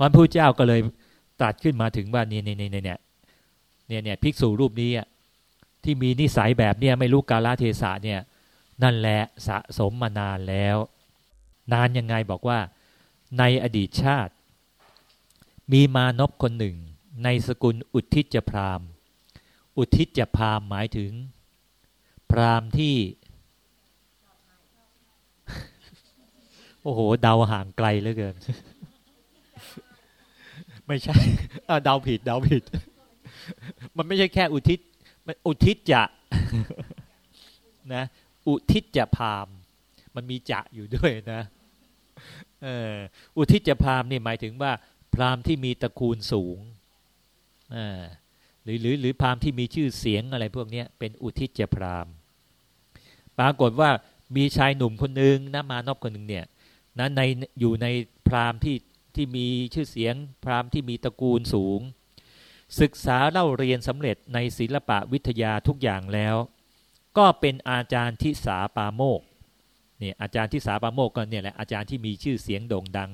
วันพระเจ้าก็เลยตรัสขึ้นมาถึงว่าเนี่ยเนี่ยเนี่ยเนี่ยเนี่ยเนี่ยภิกษุรูปนี้ที่มีนิสัยแบบเนี่ยไม่รู้กาลเทศะเนี่ยนั่นแหละสะสมมานานแล้ว นานยังไงบอกว่า ในอดีตชาติ มีมานพคนหนึ่ง ในสกุลอุทิจพรามอุทิจพรามหมายถึง พรามที่โอ้โห เดาห่างไกลเหลือเกิน ไม่ใช่เดาผิดเดาผิด มันไม่ใช่แค่อุทิศอุทิศจะนะ อุทิศจะพามมันมีจะอยู่ด้วยนะอออุทิศจะพามนี่หมายถึงว่า พรามที่มีตระกูลสูงหรือหรือหรือพรามที่มีชื่อเสียงอะไรพวกนี้เป็นอุทิศจะพรามปรากฏว่ามีชายหนุ่มคนหนึ่งนะมานพคนหนึ่งเนี่ยนะในอยู่ในพรามที่ ที่มีชื่อเสียง พรามที่มีตระกูลสูง ศึกษาเล่าเรียนสำเร็จในศิลปะวิทยาทุกอย่างแล้ว ก็เป็นอาจารย์ทิสาปาโมกเนี่ยอาจารย์ทิสาปาโมกก็เนี่ยแหละอาจารย์ที่มีชื่อเสียงโด่งดัง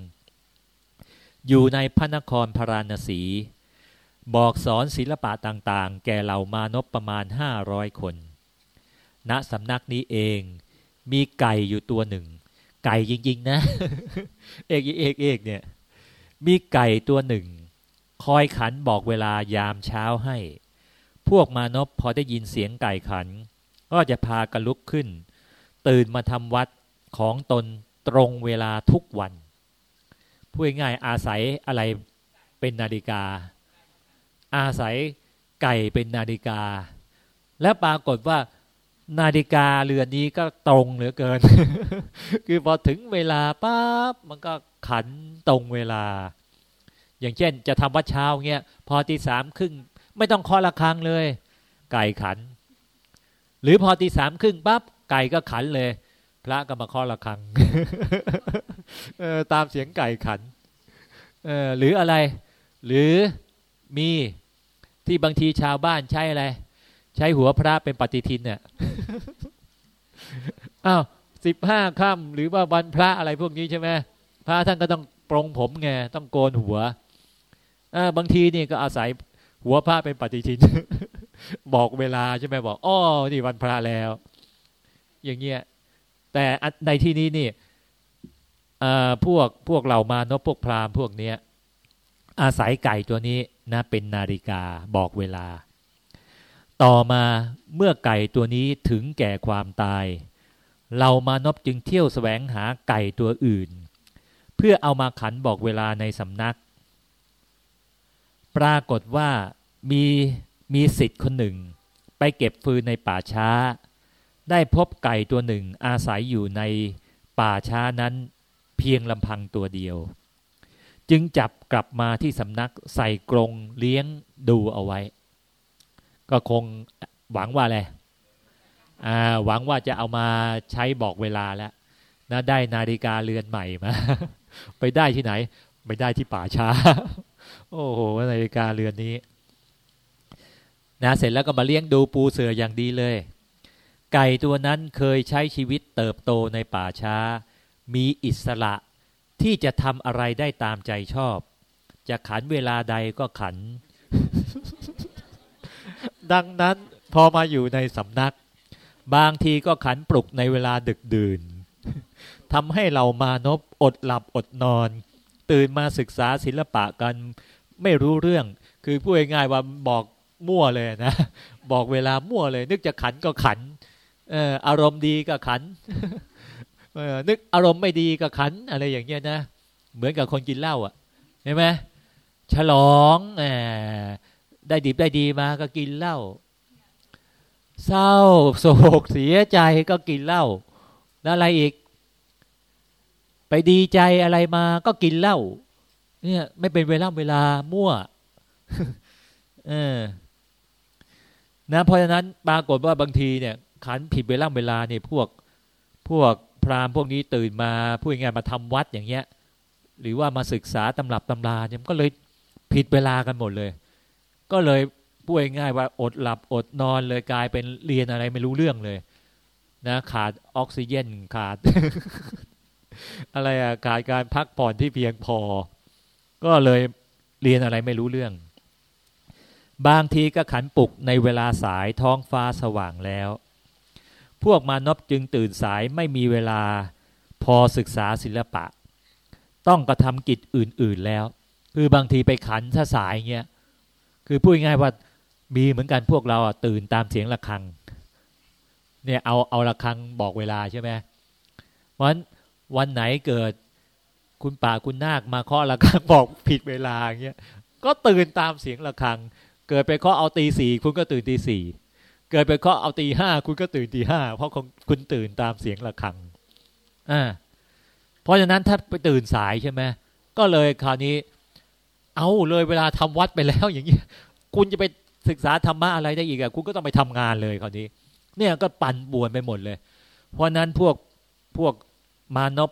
อยู่ในพระนครพาราณสี บอกสอนศิลปะต่างๆ แก่เหล่ามานพประมาณห้าร้อยคน ณสำนักนี้เองมีไก่อยู่ตัวหนึ่งไก่จริง ๆ นะ เอกเอกเอกเนี่ย มีไก่ตัวหนึ่ง คอยขันบอกเวลายามเช้าให้ พวกมานพพอได้ยินเสียงไก่ขัน ก็จะพากันลุกขึ้น ตื่นมาทำวัดของตนตรงเวลาทุกวันพูดง่ายอาศัยอะไรเป็นนาฬิกา อาศัยไก่เป็นนาฬิกา และปรากฏว่า นาฬิกาเรือนนี้ก็ตรงเหลือเกิน คือพอถึงเวลาปั๊บมันก็ขันตรงเวลา อย่างเช่นจะทำวัดเช้าเงี้ยพอตีสามครึ่งไม่ต้องเคาะระฆังเลย ไก่ขัน หรือพอตีสามครึ่งปั๊บไก่ก็ขันเลย พระก็มาเคาะระฆังตามเสียงไก่ขันหรืออะไร หรือมีที่บางทีชาวบ้านใช้อะไร ใช้หัวพระเป็นปฏิทินเนี่ยอ้าวสิบห้าค่ำหรือว่าวันพระอะไรพวกนี้ใช่ไหมพระท่านก็ต้องปรงผมไงต้องโกนหัวบางทีนี่ก็อาศัยหัวพระเป็นปฏิทิน บอกเวลาใช่ไหมบอกอ้อนี่วันพระแล้ว อย่างเงี้ยแต่ในที่นี้นี่พวกพวกเหล่ามานพพวกพราหมณ์พวกเนี้ย อาศัยไก่ตัวนี้นะเป็นนาฬิกาบอกเวลา ต่อมาเมื่อไก่ตัวนี้ถึงแก่ความตาย เรามานพจึงเที่ยวแสวงหาไก่ตัวอื่น เพื่อเอามาขันบอกเวลาในสำนัก ปรากฏว่ามีมีสิทธิ์คนหนึ่ง ไปเก็บฟืนในป่าช้า ได้พบไก่ตัวหนึ่งอาศัยอยู่ในป่าช้านั้นเพียงลำพังตัวเดียว จึงจับกลับมาที่สำนักใส่กรงเลี้ยงดูเอาไว้ ก็คงหวังว่าอะไรหวังว่าจะเอามาใช้บอกเวลาแล้วนะได้นาฬิกาเรือนใหม่มา ไปได้ที่ไหน ไปได้ที่ป่าช้า โอ้โหนาฬิกาเรือนนี้นะเสร็จแล้วก็มาเลี้ยงดูปูเสืออย่างดีเลย ไก่ตัวนั้นเคยใช้ชีวิตเติบโตในป่าช้า มีอิสระที่จะทำอะไรได้ตามใจชอบ จะขันเวลาใดก็ขัน ดังนั้นพอมาอยู่ในสำนัก บางทีก็ขันปลุกในเวลาดึกดื่นทำให้เรามานพอดหลับอดนอน ตื่นมาศึกษาศิลปะกันไม่รู้เรื่อง คือพูดง่ายๆว่าบอกมั่วเลยนะ บอกเวลามั่วเลย นึกจะขันก็ขันเอออารมณ์ดีก็ขันเออนึกอารมณ์ไม่ดีก็ขันอะไรอย่างเงี้ยนะ เหมือนกับคนกินเหล้าอะเห็นไหมฉลอง ได้ดีได้ดีมาก็กินเหล้าเศร้าโศกเสียใจก็กินเหล้าแล้วอะไรอีก ไปดีใจอะไรมาก็กินเหล้าเนี่ยไม่เป็นเวลาเวลามั่วเออนะเพราะฉะนั้นปรากฏว่าบางทีเนี่ย ขันผิดเวลาเวลาเนี่ยพวกพวกพราหมณ์พวกนี้ตื่นมาพูดง่ายมาทำวัดอย่างเงี้ย หรือว่ามาศึกษาตำรับตำราเนี่ยก็เลยผิดเวลากันหมดเลย ก็เลยพูดง่ายว่าอดหลับอดนอนเลยกลายเป็นเรียนอะไรไม่รู้เรื่องเลยนะขาดออกซิเจนขาด อะไรอะขาดการพักผ่อนที่เพียงพอ ก็เลยเรียนอะไรไม่รู้เรื่อง บางทีก็ขันปลุกในเวลาสายท้องฟ้าสว่างแล้ว พวกมานพจึงตื่นสายไม่มีเวลาพอศึกษาศิลปะ ต้องกระทำกิจอื่น ๆแล้ว คือบางทีไปขันถ้าสายเงี้ย คือพูดง่ายว่ามีเหมือนกันพวกเราตื่นตามเสียงะระฆัง เนี่ยเอาเอาระฆังบอกเวลาใช่ไหมวันวันไหนเกิดคุณป่าคุณนาคมาเคาะระฆังบอกผิดเวลาเงี้ยก็ตื่นตามเสียงะระฆัง เกิดไปเคาะเอาตีสี่คุณก็ตื่นตีสี่เกิดไปเคาะเอาตีห้าคุณก็ตื่นตีห้าเพราะคุณตื่นตามเสียงะระฆังอ่าเพราะฉะนั้นถ้าไปตื่นสายใช่ไหมก็เลยคราวนี้ เอาเลยเวลาทำวัดไปแล้วอย่างนี้คุณจะไปศึกษาธรรมะอะไรได้อีกอะคุณก็ต้องไปทำงานเลยคราวนี้ เนี่ยก็ปั่นป่วนไปหมดเลย เพราะนั้นพวกพวกมานพ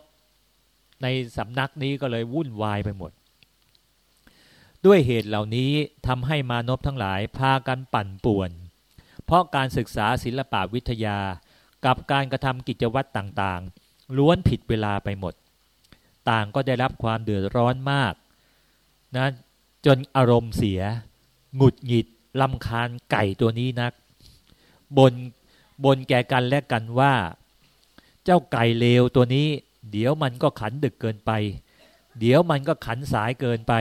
ในสำนักนี้ก็เลยวุ่นวายไปหมด ด้วยเหตุเหล่านี้ทำให้มานพทั้งหลายพากันปั่นป่วน เพราะการศึกษาศิลปวิทยากับการกระทำกิจวัตรต่างๆ ล้วนผิดเวลาไปหมด ต่างก็ได้รับความเดือดร้อนมาก นะจนอารมณ์เสีย หงุดหงิดลำคาญไก่ตัวนี้นักบนบนแก่กันและกันว่า เจ้าไก่เลวตัวนี้ เดี๋ยวมันก็ขันดึกเกินไป เดี๋ยวมันก็ขันสายเกินไป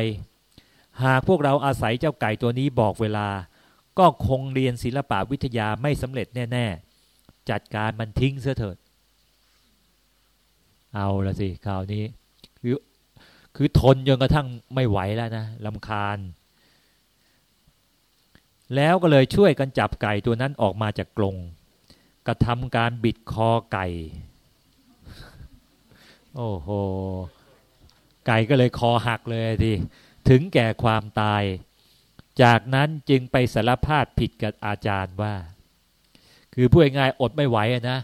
หากพวกเราอาศัยเจ้าไก่ตัวนี้บอกเวลา ก็คงเรียนศิลปะวิทยาไม่สำเร็จแน่ ๆ จัดการมันทิ้งเสียเถิด เอาละสิคราวนี้ คือทนจนกระทั่งไม่ไหวแล้วนะลำคาญ แล้วก็เลยช่วยกันจับไก่ตัวนั้นออกมาจากกรงกระทำการบิดคอไก่ โอ้โห ไก่ก็เลยคอหักเลยทีถึงแก่ความตาย จากนั้นจึงไปสารภาพผิดกับอาจารย์ว่า คือพูดง่ายอดไม่ไหวนะ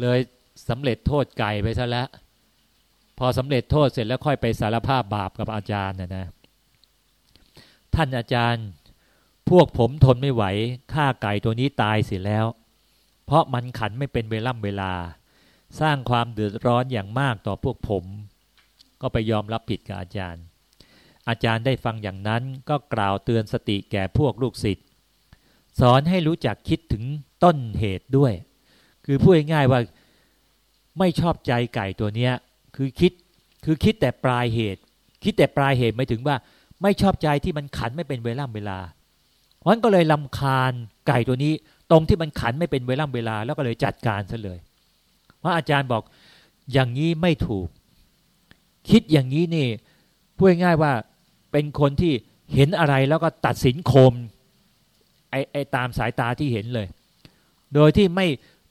เลยสำเร็จโทษไก่ไปซะแล้ว อสำเร็จโทษเสร็จแล้วค่อยไปสารภาพบาปกับอาจารย์นะนะ ท่านอาจารย์ พวกผมทนไม่ไหวฆ่าไก่ตัวนี้ตายเสียแล้ว เพราะมันขันไม่เป็นเวล่ำเวลา สร้างความเดือดร้อนอย่างมากต่อพวกผม ก็ไปยอมรับผิดกับอาจารย์ อาจารย์ได้ฟังอย่างนั้นก็กล่าวเตือนสติแก่พวกลูกศิษย์สอนให้รู้จักคิดถึงต้นเหตุด้วย คือพูดง่ายๆว่าไม่ชอบใจไก่ตัวเนี้ย คือคิดคือคิดแต่ปลายเหตุ คิดแต่ปลายเหตุไม่ถึงว่า ไม่ชอบใจที่มันขันไม่เป็นเวล่ำเวลาเพราะนั้นก็เลยลำคาญไก่ตัวนี้ ตรงที่มันขันไม่เป็นเวลาเวลา แล้วก็เลยจัดการซะเลยว่าอาจารย์บอกอย่างนี้ไม่ถูก คิดอย่างนี้นี่พูดง่ายว่าเป็นคนที่เห็นอะไรแล้วก็ตัดสินคมไอไอตามสายตาที่เห็นเลย โดยที่ไม่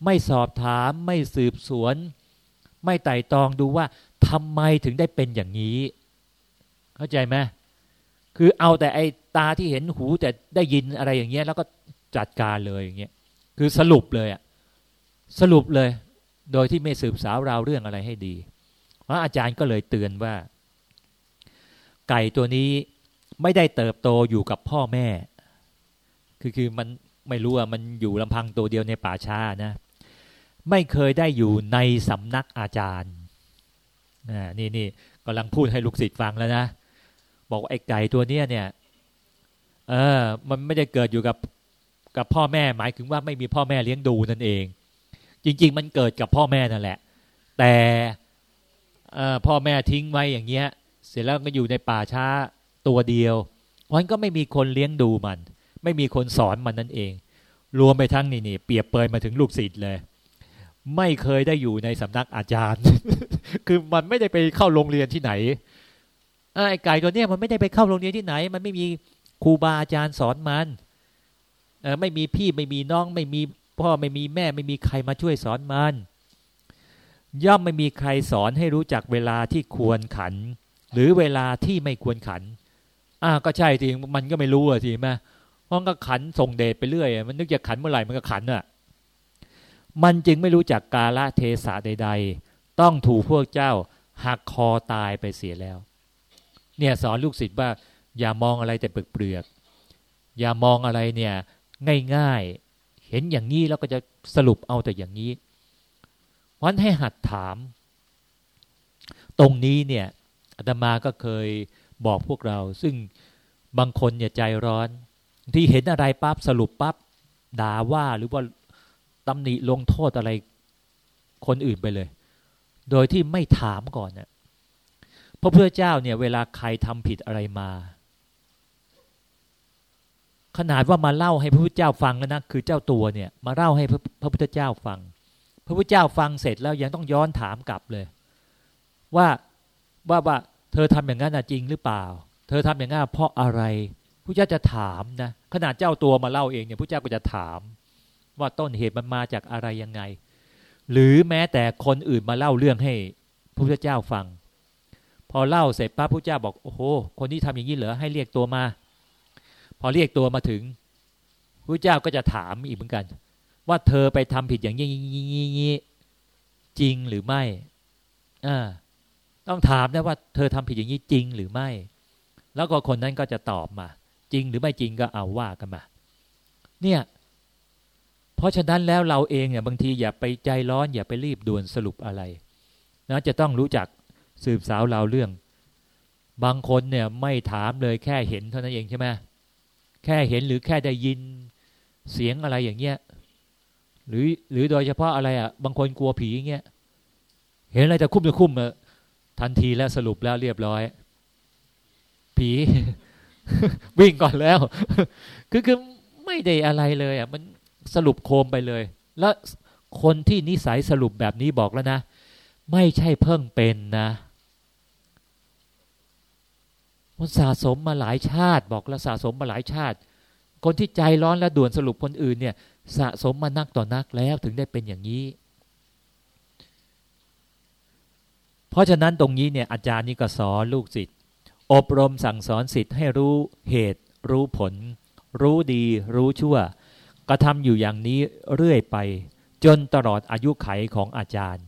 ไม่สอบถามไม่สืบสวน ไม่ไต่ตองดูว่าทำไมถึงได้เป็นอย่างนี้ เข้าใจไหมคือเอาแต่ไอ้ตาที่เห็นหูแต่ได้ยินอะไรอย่างเงี้ย แล้วก็จัดการเลยอย่างเงี้ยคือสรุปเลยอะสรุปเลย โดยที่ไม่สืบสาวราวเรื่องอะไรให้ดี เพราะอาจารย์ก็เลยเตือนว่า ไก่ตัวนี้ไม่ได้เติบโตอยู่กับพ่อแม่ คือคือมันไม่รู้ว่ามันอยู่ลำพังตัวเดียวในป่าช้านะ ไม่เคยได้อยู่ในสำนักอาจารย์นี่นี่กำลังพูดให้ลูกศิษย์ฟังแล้วนะ บอกไอ้ไก่ตัวเนี้ยเนี่ย เออ มันไม่ได้เกิดอยู่กับกับพ่อแม่หมายถึงว่าไม่มีพ่อแม่เลี้ยงดูนั่นเอง จริง ๆ มันเกิดกับพ่อแม่นั่นแหละ แต่พ่อแม่ทิ้งไว้อย่างเงี้ย เสร็จแล้วก็อยู่ในป่าช้าตัวเดียวมันก็ไม่มีคนเลี้ยงดูมัน ไม่มีคนสอนมันนั่นเอง รวมไปทั้งนี่นี่เปรียบเปยมาถึงลูกศิษย์เลย ไม่เคยได้อยู่ในสำนักอาจารย์ คือมันไม่ได้ไปเข้าโรงเรียนที่ไหนไอ้ไก่ตัวเนี้ยมันไม่ได้ไปเข้าโรงเรียนที่ไหน มันไม่มีครูบาอาจารย์สอนมันอไม่มีพี่ไม่มีน้อง ไม่มีพ่อไม่มีแม่ ไม่มีใครมาช่วยสอนมัน ย่อมไม่มีใครสอนให้รู้จักเวลาที่ควรขัน หรือเวลาที่ไม่ควรขัน อ่าก็ใช่ทีมันก็ไม่รู้อะทีแม่เพราะก็ขันส่งเดชไปเรื่อย มันนึกจะขันเมื่อไหร่มันก็ขันอะ มันจึงไม่รู้จักกาลเทศะใด ๆ ต้องถูกพวกเจ้าหักคอตายไปเสียแล้ว เนี่ยสอนลูกศิษย์ว่า อย่ามองอะไรแต่เปลือก อย่ามองอะไรเนี่ยง่ายๆ เห็นอย่างนี้แล้วก็จะสรุปเอาแต่อย่างนี้วันให้หัดถาม ตรงนี้เนี่ยอาตมาก็เคยบอกพวกเรา ซึ่งบางคนเนี่ยใจร้อน ที่เห็นอะไรปั๊บสรุปปั๊บด่าว่าหรือว่า ตำหนิลงโทษอะไรคนอื่นไปเลย โดยที่ไม่ถามก่อนเนี่ยพระพุทธเจ้าเนี่ย เวลาใครทำผิดอะไรมา ขนาดว่ามาเล่าให้พระพุทธเจ้าฟังแล้วนะคือเจ้าตัวเนี่ย มาเล่าให้พระพุทธเจ้าฟัง พระพุทธเจ้าฟังเสร็จแล้วยังต้องย้อนถามกลับเลย ว่าว่าว่าเธอทำอย่างนั้นจริงหรือเปล่า เธอทำอย่างนั้นเพราะอะไรพระเจ้าจะถามนะขนาดเจ้าตัวมาเล่าเองเนี่ยพระเจ้าก็จะถาม ว่าต้นเหตุมันมาจากอะไรยังไง หรือแม้แต่คนอื่นมาเล่าเรื่องให้พระพุทธเจ้าฟัง พอเล่าเสร็จปั๊บพระเจ้าบอกโอ้โหคนนี้ทำอย่างนี้เหรอให้เรียกตัวมา พอเรียกตัวมาถึงพระเจ้าก็จะถามอีกเหมือนกัน ว่าเธอไปทำผิดอย่างนี้นี้จริงหรือไม่อ่าต้องถามนะว่าเธอทำผิดอย่างนี้จริงหรือไม่ แล้วก็คนนั้นก็จะตอบมา จริงหรือไม่จริงก็เอาว่ากันมา เนี่ย เพราะฉะนั้นแล้วเราเองเนี่ยบางทีอย่าไปใจร้อน อย่าไปรีบด่วนสรุปอะไรนะจะต้องรู้จักสืบสาวเราเรื่อง บางคนเนี่ยไม่ถามเลยแค่เห็นเท่านั้นเองใช่ไหมแค่เห็นหรือแค่ได้ยินเสียงอะไรอย่างเงี้ยหรือหรือโดยเฉพาะอะไรอะบางคนกลัวผีเงี้ยเห็นอะไรจะคุ้มจะคุ้มทันทีแล้วสรุปแล้วเรียบร้อย ผี วิ่งก่อนแล้ว คือคือไม่ได้อะไรเลยอะมัน สรุปโคมไปเลย แล้วคนที่นิสัยสรุปแบบนี้บอกแล้วนะ ไม่ใช่เพิ่งเป็นนะมันสะสมมาหลายชาติบอกแล้วสะสมมาหลายชาติ คนที่ใจร้อนและด่วนสรุปคนอื่นเนี่ย สะสมมานักต่อนักแล้วถึงได้เป็นอย่างนี้ เพราะฉะนั้นตรงนี้เนี่ยอาจารย์นี่ก็สอนลูกศิษย์อบรมสั่งสอนศิษย์ให้รู้เหตุ รู้ผล รู้ดี รู้ชั่ว กระทำอยู่อย่างนี้เรื่อยไป จนตลอดอายุไขของอาจารย์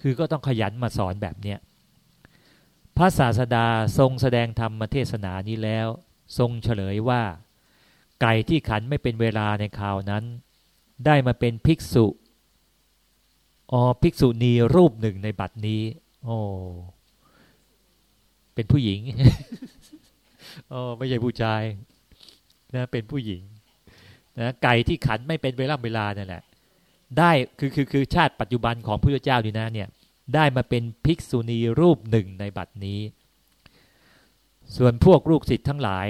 คือก็ต้องขยันมาสอนแบบเนี้ยพระศาสดาทรงแสดงธรรมเทศนานี้แล้ว ทรงเฉลยว่า ไก่ที่ขันไม่เป็นเวลาในคราวนั้น ได้มาเป็นภิกษุอ๋อภิกษุณีรูปหนึ่งในบัดนี้ โอ้เป็นผู้หญิงอ๋อไม่ใช่ผู้ชายนะเป็นผู้หญิง นะไก่ที่ขันไม่เป็นเวลาเวลาเนี่ยแหละ ได้คือคือคือชาติปัจจุบันของพระเจ้าดีนะเนี่ย ได้มาเป็นภิกษุณีรูปหนึ่งในบัดนี้ ส่วนพวกลูกศิษย์ทั้งหลาย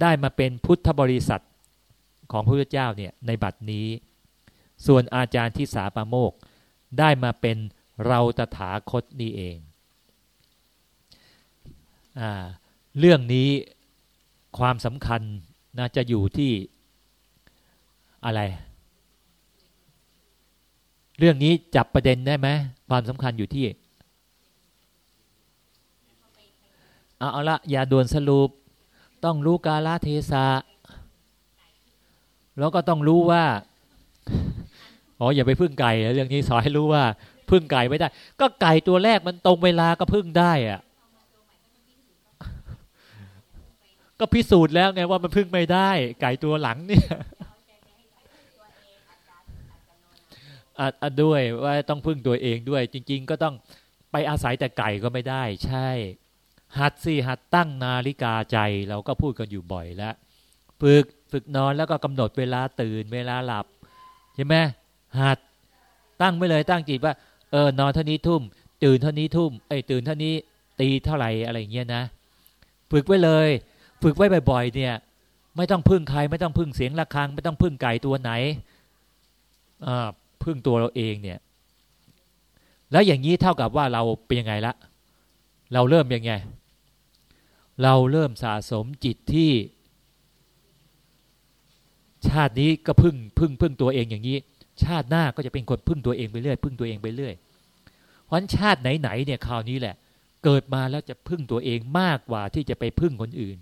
ได้มาเป็นพุทธบริษัทของพระเจ้าเนี่ยในบัดนี้ ส่วนอาจารย์ที่สาปาโมก ได้มาเป็นเราตถาคตนี่เองอเรื่องนี้ความสำคัญนะจะอยู่ที่ อะไร เรื่องนี้จับประเด็นได้ไหมความสำคัญอยู่ที่เอาเอาละอย่าด่วนสรุป ต้องรู้กาลเทศะแล้วก็ต้องรู้ว่าอ๋ออย่าไปพึ่งไก่เรื่องนี้สอนให้รู้ว่าพึ่งไก่ไม่ได้ ก็ไก่ตัวแรกมันตรงเวลาก็พึ่งได้อะก็พิสูจน์แล้วไงว่ามันพึ่งไม่ได้ ไก่ตัวหลังเนี่ยอะ ด้วยว่าต้องพึ่งตัวเองด้วย จริง ๆ ก็ต้องไปอาศัยแต่ไก่ก็ไม่ได้ ใช่ หัดสิหัดตั้งนาฬิกาใจเราก็พูดกันอยู่บ่อยแล้วฝึกฝึกนอนแล้วก็กำหนดเวลาตื่นเวลาหลับใช่ไหมหัดตั้งไว้เลยตั้งจิตว่าเออนอนเท่านี้ทุ่ม ตื่นเท่านี้ทุ่มไอ้ตื่นเท่านี้ตีเท่าไหร่อะไรเงี้ยนะ ฝึกไว้เลย ฝึกไว้บ่อยๆ เนี่ย ไม่ต้องพึ่งใครไม่ต้องพึ่งเสียงะระฆัง ไม่ต้องพึ่งไก่ตัวไหนอ่า พึ่งตัวเราเองเนี่ย แล้วอย่างนี้เท่ากับว่าเราเป็นยังไงละ เราเริ่มยังไง เราเริ่มสะสมจิตที่ ชาตินี้ก็พึ่งพึ่งพึ่งตัวเองอย่างนี้ ชาติหน้าก็จะเป็นคนพึ่งตัวเองไปเรื่อยพึ่งตัวเองไปเรื่อยเพราะชาติไหนๆเนี่ยคราวนี้แหละ เกิดมาแล้วจะพึ่งตัวเองมากกว่าที่จะไปพึ่งคนอื่น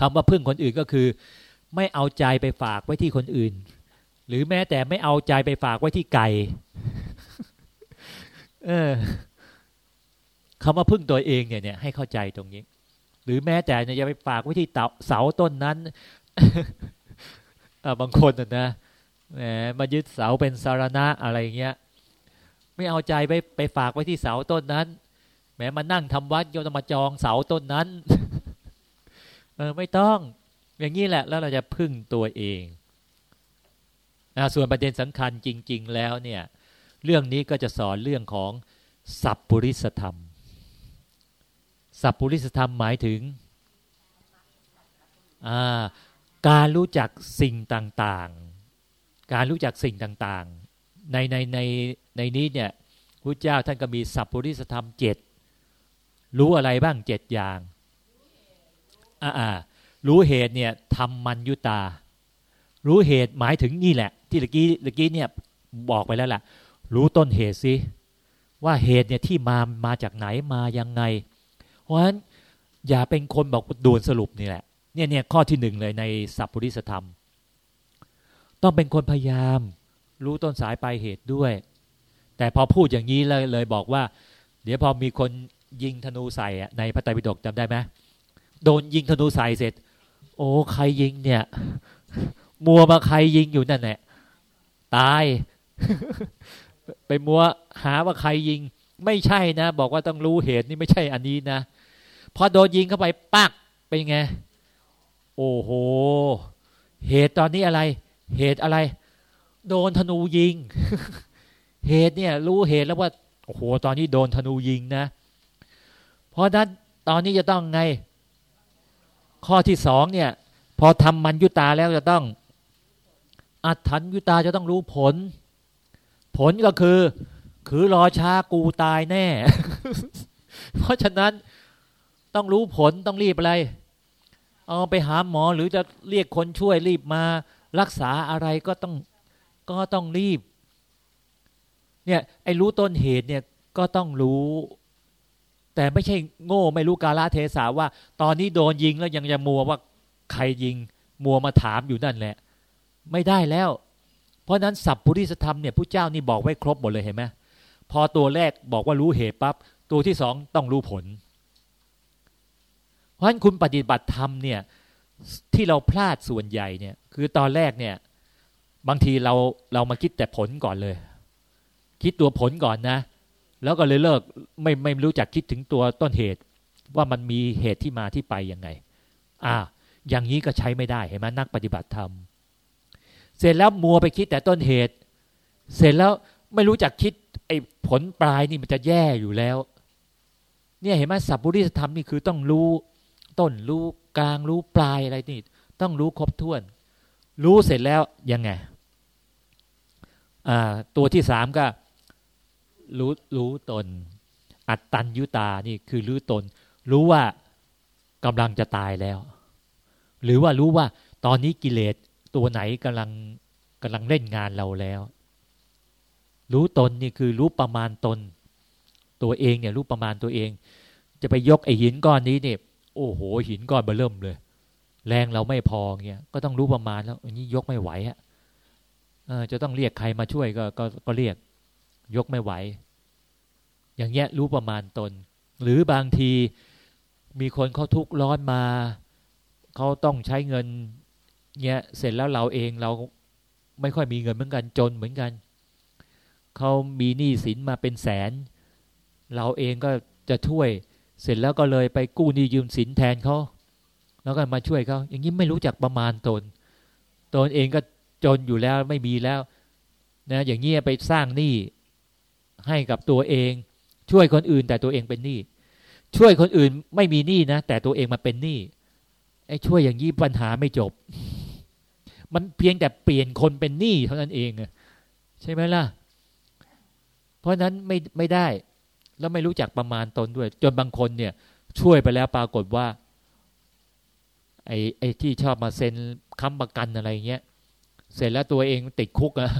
คำว่าพึ่งคนอื่นก็คือ ไม่เอาใจไปฝากไว้ที่คนอื่น หรือแม้แต่ไม่เอาใจไปฝากไว้ที่ไก่เออคำว่าพึ่งตัวเองเนี่ยเนี่ยให้เข้าใจตรงนี้ หรือแม้แต่เนี่ยจะไปฝากไว้ที่เสาต้นนั้นบางคนนะแหมมายึดเสาเป็นสารณะอะไรเงี้ย ไม่เอาใจไปไปฝากไว้ที่เสาต้นนั้นแหมมานั่งทำวัดโยต้องมาจองเสาต้นนั้น เออไม่ต้อง อย่างนี้แหละ แล้วเราจะพึ่งตัวเอง ส่วนประเด็นสำคัญจริง ๆ แล้วเนี่ยเรื่องนี้ก็จะสอนเรื่องของสัพปุริสธรรม สัพปุริสธรรมหมายถึงการรู้จักสิ่งต่างๆ การรู้จักสิ่งต่างๆ ในในในในนี้เนี่ยพระเจ้าท่านก็มีสัพปุริสธรรมเจ็ดรู้อะไรบ้างเจ็ดอย่างอ่ารู้เหตุเนี่ยทำมันยุตา รู้เหตุหมายถึงนี่แหละ ที่ตะกี้ตะกี้เนี่ยบอกไปแล้วล่ะ รู้ต้นเหตุสิว่าเหตุเนี่ยที่มามาจากไหนมายังไง เพราะฉะนั้นอย่าเป็นคนบอกด่วนสรุปนี่แหละเนี่ยเนี่ยข้อที่หนึ่งเลยในสัพพุริสธรรม ต้องเป็นคนพยายาม รู้ต้นสายปลายเหตุด้วย แต่พอพูดอย่างนี้เลยเลยบอกว่า เดี๋ยวพอมีคนยิงธนูใส่ในพระไตรปิฎกจำได้ไหมโดนยิงธนูใส่เสร็จ โอ้ใครยิงเนี่ย มัวมาใครยิงอยู่นั่นแหละ ตาย ไปมัวหาว่าใครยิง ไม่ใช่นะ บอกว่าต้องรู้เหตุนี่ไม่ใช่อันนี้นะพอโดนยิงเข้าไปปักเป็นไง โอ้โห เหตุตอนนี้อะไร เหตุอะไร โดนธนูยิง เหตุเนี่ย รู้เหตุแล้วว่าโอ้โห ตอนนี้โดนธนูยิงนะ เพราะนั้นตอนนี้จะต้องไง ข้อที่สองเนี่ย พอทำมันยุตาแล้วจะต้อง อัตถันยุตาจะต้องรู้ผล ผลก็คือ คือรอช้ากูตายแน่ เพราะฉะนั้นต้องรู้ผลต้องรีบอะไร เอาไปหาหมอหรือจะเรียกคนช่วยรีบมารักษาอะไรก็ต้องก็ต้องรีบ เนี่ยไอ้รู้ต้นเหตุเนี่ยก็ต้องรู้ แต่ไม่ใช่โง่ไม่รู้กาลเทศาว่า ตอนนี้โดนยิงแล้วยังจะมัวว่าใครยิง มัวมาถามอยู่นั่นแหละ ไม่ได้แล้ว เพราะนั้นสัพพุริสธรรมเนี่ยผู้เจ้านี่บอกไว้ครบหมดเลยเห็นไหมพอตัวแรกบอกว่ารู้เหตุปับ๊บตัวที่สองต้องรู้ผล เพราะฉะนั้นคุณปฏิบัติธรรมเนี่ยที่เราพลาดส่วนใหญ่เนี่ย คือตอนแรกเนี่ย บางทีเราเรามาคิดแต่ผลก่อนเลย คิดตัวผลก่อนนะ แล้วก็เลยเลิกไม่ไม่รู้จักคิดถึงตัวต้นเหตุ ว่ามันมีเหตุที่มาที่ไปยังไง อ่า อย่างนี้ก็ใช้ไม่ได้เห็นไหมนักปฏิบัติธรรม เสร็จแล้วมัวไปคิดแต่ต้นเหตุ เสร็จแล้วไม่รู้จักคิดไอ้ผลปลายนี่มันจะแย่อยู่แล้ว เนี่ยเห็นไหมสัพพุริสธรรมนี่คือต้องรู้ต้นรู้กลางรู้ปลายอะไรนี่ ต้องรู้ครบถ้วน รู้เสร็จแล้วยังไงตัวที่สามก็รู้รู้ตน อัตตัญยุตานี่คือรู้ตน รู้ว่ากำลังจะตายแล้ว หรือว่ารู้ว่าตอนนี้กิเลส ตัวไหนกำลังกำลังเล่นงานเราแล้ว รู้ตนนี่คือรู้ประมาณตน ตัวเองเนี่ยรู้ประมาณตัวเอง จะไปยกไอหินก้อนนี้เนี่ยโอ้โห หินก้อนเบลิ่มเลย แรงเราไม่พอเงี้ยก็ต้องรู้ประมาณแล้วอันนี้ยกไม่ไหวฮะจะต้องเรียกใครมาช่วยก็ก็ก็เรียก ยกไม่ไหว อย่างเงี้ยรู้ประมาณตน หรือบางทีมีคนเขาทุกข์ร้อนมาเขาต้องใช้เงิน เงี้ยเสร็จแล้วเราเองเราไม่ค่อยมีเงินเหมือนกันจนเหมือนกันเขามีหนี้สินมาเป็นแสน เราเองก็จะช่วย เสร็จแล้วก็เลยไปกู้หนี้ยืมสินแทนเขาแล้วก็มาช่วยเขาอย่างนี้ไม่รู้จักประมาณตน ตนเองก็จนอยู่แล้วไม่มีแล้วนะอย่างนี้ไปสร้างหนี้ให้กับตัวเอง ช่วยคนอื่นแต่ตัวเองเป็นหนี้ช่วยคนอื่นไม่มีหนี้นะแต่ตัวเองมาเป็นหนี้ไอ้ช่วยอย่างนี้ปัญหาไม่จบ มันเพียงแต่เปลี่ยนคนเป็นหนี้เท่านั้นเองใช่ไหมล่ะ เพราะนั้นไม่ไม่ได้ แล้วไม่รู้จักประมาณตนด้วย จนบางคนเนี่ย ช่วยไปแล้วปรากฏว่า ไอ้ไอ้ที่ชอบมาเซ็นค้ำประกันอะไรเงี้ยเสร็จแล้วตัวเองติดคุกอะ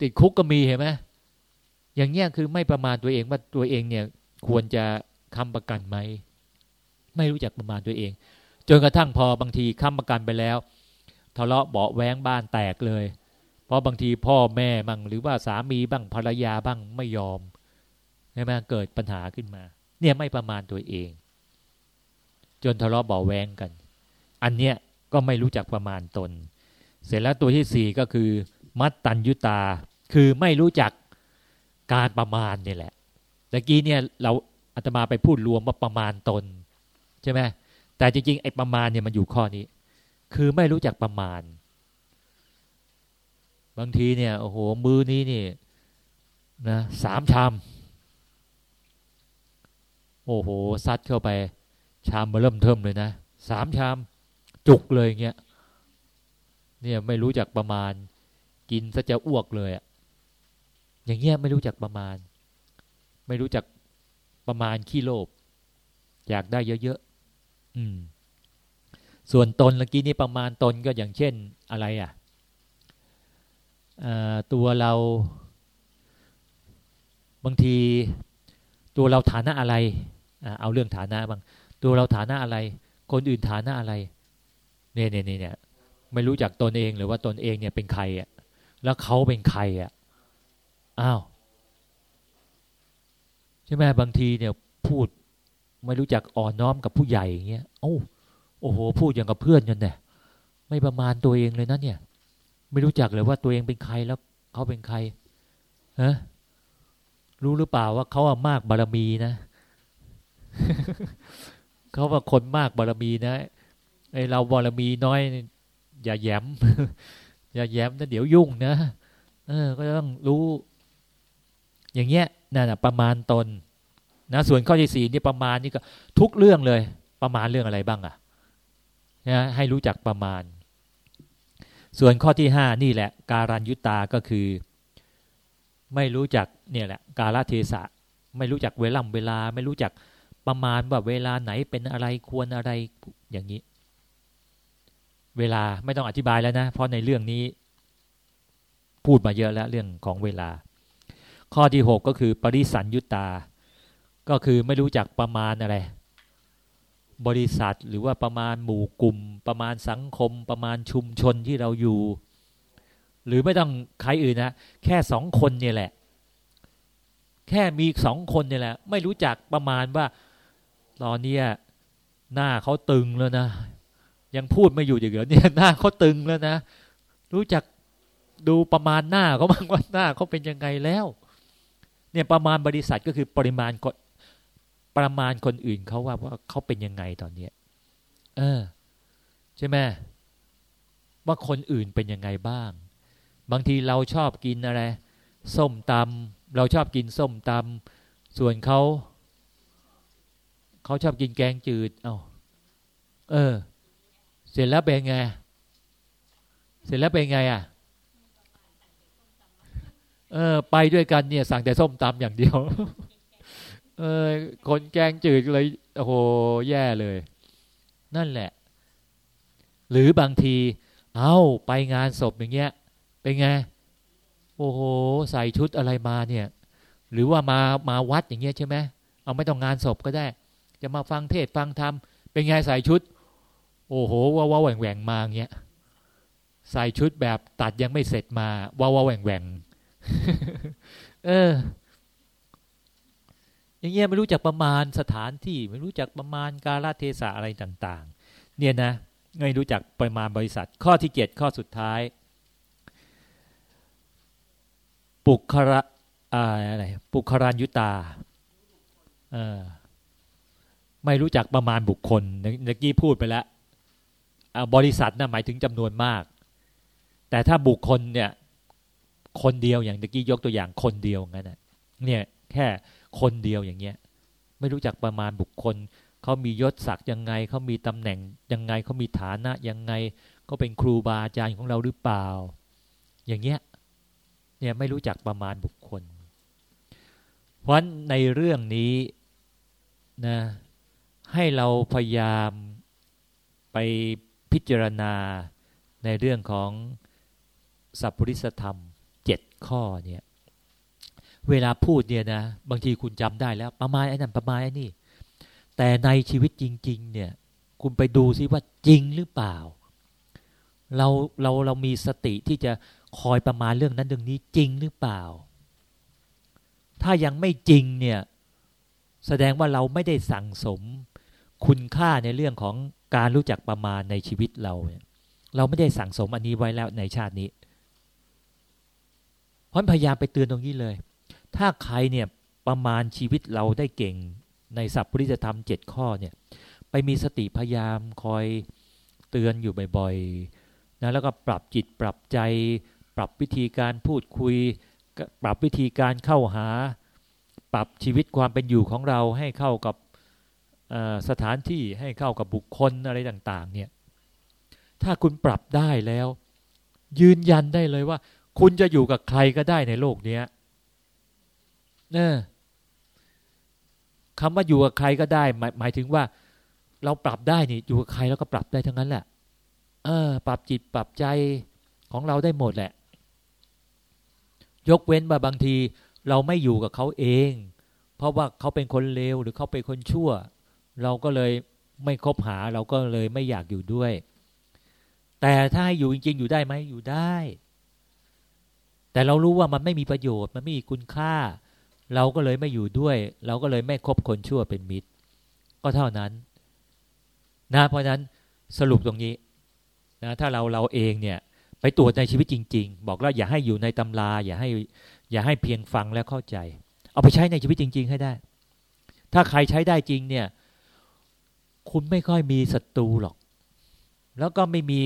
ติดคุกก็มีเห็นไหมอย่างเงี้ยคือไม่ประมาณตัวเองว่าตัวเองเนี่ย ควรจะค้ำประกันไหมไม่รู้จักประมาณตัวเองจนกระทั่งพอบางทีค้ำประกันไปแล้ว ทะเลาะเบาแว้งบ้านแตกเลย เพราะบางทีพ่อแม่บ้างหรือว่าสามีบ้างภรรยาบ้างไม่ยอมใช่ไหมเกิดปัญหาขึ้นมา เนี่ยไม่ประมาณตัวเอง จนทะเลาะเบาแวงกัน อันเนี้ยก็ไม่รู้จักประมาณตน เสร็จแล้วตัวที่สี่ก็คือ มัตตัญยุตา คือไม่รู้จักการประมาณนี่แหละตะกี้เนี่ยเราอาตมาไปพูดรวมว่าประมาณตน ใช่ไหมแต่จริงๆไอ้ประมาณเนี่ยมันอยู่ข้อนี้ คือไม่รู้จักประมาณ บางทีเนี่ยโอ้โหมือนี้นี่นะสามชามโอ้โหซัดเข้าไป ชามมาเริ่มเทิมเลยนะสามชามจุกเลยเงี้ยเนี่ยไม่รู้จักประมาณ กินซะจะอ้วกเลยอะอย่างเงี้ยไม่รู้จักประมาณ ไม่รู้จักประมาณขี้โลภอยากได้เยอะๆอืม ส่วนตนเมื่อกี้นี่ประมาณตนก็อย่างเช่นอะไรอะตัวเราบางทีตัวเราฐานะอะไร เอาเรื่องฐานะบาง ตัวเราฐานะอะไร คนอื่นฐานะอะไร เนี่ยเนี่ยเนี่ยไม่รู้จักตนเองหรือว่าตนเองเนี่ยเป็นใครอะ แล้วเขาเป็นใครอะ อ้าว ใช่ไหมบางทีเนี่ยพูดไม่รู้จักอ่อนน้อมกับผู้ใหญ่อย่างเงี้ย โอ้ โอ้โห พูดอย่างกับเพื่อนกันเนี่ยไม่ประมาณตัวเองเลยนะเนี่ย ไม่รู้จักเลยว่าตัวเองเป็นใครแล้วเขาเป็นใครฮะรู้หรือเปล่าว่าเขาอะมากบารมีนะเขาว่าคนมากบารมีนะไอเราบารมีน้อย อย่าแย้ม อย่าแย้มนะเดี๋ยวยุ่งนะเออ ก็ต้องรู้ อย่างเงี้ยนั่นะประมาณตนนะส่วนข้อที่สี่นี่ประมาณนี่ก็ ทุกเรื่องเลย ประมาณเรื่องอะไรบ้างอะ นะให้รู้จักประมาณ ส่วนข้อที่ห้านี่แหละ การันยุตาก็คือ ไม่รู้จักเนี่ยแหละ กาลเทศะ ไม่รู้จักเวลาเวลา ไม่รู้จักประมาณว่าเวลาไหนเป็นอะไรควรอะไรอย่างนี้ เวลาไม่ต้องอธิบายแล้วนะ เพราะในเรื่องนี้ พูดมาเยอะแล้วเรื่องของเวลา ข้อที่หกก็คือ ปริสันยุตา ก็คือไม่รู้จักประมาณอะไร บริษัทหรือว่าประมาณหมู่กลุ่ม ประมาณสังคม ประมาณชุมชนที่เราอยู่ หรือไม่ต้องใครอื่นนะแค่สองคนเนี่ยแหละ แค่มีสองคนเนี่ยแหละ ไม่รู้จักประมาณว่าตอนนี้หน้าเขาตึงแล้วนะ ยังพูดไม่อยู่อย่างเดียวเนี่ยหน้าเขาตึงแล้วนะ รู้จักดูประมาณหน้าเขาบ้างว่าหน้าเขาเป็นยังไงแล้ว เนี่ยประมาณบริษัทก็คือปริมาณ ประมาณคนอื่นเขาว่าว่าเขาเป็นยังไงตอนเนี้ยเออ ใช่ไหมว่าคนอื่นเป็นยังไงบ้าง บางทีเราชอบกินอะไร ส้มตำเราชอบกินส้มตำส่วนเขาเขาชอบกินแกงจืด เอาเออ เสร็จแล้วเป็นไง เสร็จแล้วเป็นไงอะ เออ ไปด้วยกันเนี่ย สั่งแต่ส้มตำอย่างเดียว เออคนแกงจืดเลยโอ้โหแย่เลย นั่นแหละ หรือบางที เอาไปงานศพอย่างเงี้ย เป็นไง โอ้โห ใส่ชุดอะไรมาเนี่ย หรือว่ามามาวัดอย่างเงี้ยใช่ไหมเอาไม่ต้องงานศพก็ได้ จะมาฟังเทศฟังธรรมเป็นไงใส่ชุด โอ้โหว้าวแหว่งแหว่งมาเงี้ยใส่ชุดแบบตัดยังไม่เสร็จมาว้าวแหว่งแหว่งเออ อย่างเงี้ยไม่รู้จักประมาณสถานที่ไม่รู้จักประมาณกาลเทศะอะไรต่างๆ เนี่ยนะไม่รู้จักประมาณบริษัท ข้อที่เจ็ดข้อสุดท้าย ปุคระอะไรปุครัญยุตาไม่รู้จักประมาณบุคคลเมื่อกี้พูดไปแล้วบริษัทนะ่ะหมายถึงจำนวนมาก แต่ถ้าบุคคลเนี่ย คนเดียวอย่างเมื่อกี้ยกตัวอย่างคนเดียวงั้นนะเนี่ยแค่ คนเดียวอย่างเงี้ย ไม่รู้จักประมาณบุคคลเขามียศศักดิ์ยังไงเขามีตำแหน่งยังไงเขามีฐานะยังไงก็เป็นครูบาอาจารย์ของเราหรือเปล่า อย่างเงี้ยเนี่ยไม่รู้จักประมาณบุคคล เพราะในเรื่องนี้นะให้เราพยายามไปพิจารณาในเรื่องของสัพพุริสธรรมเจ็ดข้อเนี่ย เวลาพูดเนี่ยนะบางทีคุณจำได้แล้ว ประมาณไอ้นั่นประมาณไอ้นี่ แต่ในชีวิตจริง ๆ เนี่ย คุณไปดูซิว่าจริงหรือเปล่า เราเราเรามีสติที่จะคอยประมาณเรื่องนั้นเรื่องนี้จริงหรือเปล่า ถ้ายังไม่จริงเนี่ยแสดงว่าเราไม่ได้สั่งสมคุณค่าในเรื่องของการรู้จักประมาณในชีวิตเราเนี่ยเราไม่ได้สั่งสมอันนี้ไว้แล้วในชาตินี้เพราะพยายามไปเตือนตรงนี้เลย ถ้าใครเนี่ยประมาณชีวิตเราได้เก่งในสัพพุริธรรมเจ็ดข้อเนี่ย ไปมีสติพยายามคอยเตือนอยู่บ่อยๆนะแล้วก็ปรับจิตปรับใจ ปรับวิธีการพูดคุย ปรับวิธีการเข้าหา ปรับชีวิตความเป็นอยู่ของเราให้เข้ากับสถานที่ให้เข้ากับบุคคลอะไรต่าง ๆ เนี่ย ถ้าคุณปรับได้แล้ว ยืนยันได้เลยว่า คุณจะอยู่กับใครก็ได้ในโลกนี้ เนี่ยคำว่าอยู่กับใครก็ได้ หมายหมายถึงว่า เราปรับได้นี่อยู่กับใครแล้วก็ปรับได้ทั้งนั้นแหละ เออ ปรับจิตปรับใจของเราได้หมดแหละ ยกเว้นว่าบางที เราไม่อยู่กับเขาเอง เพราะว่าเขาเป็นคนเลวหรือเขาเป็นคนชั่ว เราก็เลยไม่คบหา เราก็เลยไม่อยากอยู่ด้วย แต่ถ้าให้อยู่จริง ๆ อยู่ได้ไหมอยู่ได้ แต่เรารู้ว่ามันไม่มีประโยชน์ มันไม่มีคุณค่า เราก็เลยไม่อยู่ด้วย เราก็เลยไม่คบคนชั่วเป็นมิตร ก็เท่านั้น นะเพราะนั้นสรุปตรงนี้นะถ้าเราเราเองเนี่ยไปตรวจในชีวิตจริง ๆ บอกแล้วอย่าให้อยู่ในตำรา อย่าให้ อย่าให้เพียงฟังแล้วเข้าใจ เอาไปใช้ในชีวิตจริง ๆ ให้ได้ ถ้าใครใช้ได้จริงเนี่ย คุณไม่ค่อยมีศัตรูหรอก แล้วก็ไม่มี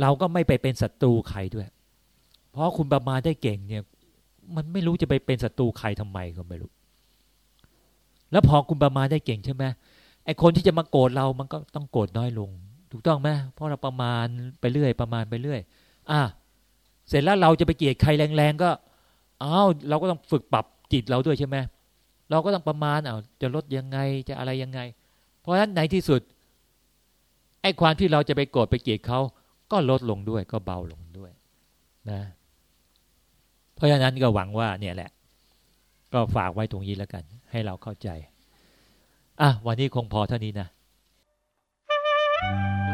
เราก็ไม่ไปเป็นศัตรูใครด้วย เพราะคุณประมาณได้เก่งเนี่ย มันไม่รู้จะไปเป็นศัตรูใครทำไมก็ไม่รู้ แล้วพอคุณประมาณได้เก่งใช่ไหมไอคนที่จะมาโกรธเรามันก็ต้องโกรธน้อยลง ถูกต้องไหมเพราะเราประมาณไปเรื่อย ประมาณไปเรื่อย อะเสร็จแล้วเราจะไปเกลียดใครแรงๆก็อ้าวเราก็ต้องฝึกปรับจิตเราด้วยใช่ไหมเราก็ต้องประมาณเอาจะลดยังไงจะอะไรยังไง เพราะฉะนั้นในที่สุดไอ้ความที่เราจะไปโกรธไปเกลียดเขาก็ลดลงด้วยก็เบาลงด้วย นะ เพราะฉะนั้นก็หวังว่าเนี่ยแหละ ก็ฝากไว้ตรงนี้แล้วกัน ให้เราเข้าใจ อะ วันนี้คงพอเท่านี้นะ thank you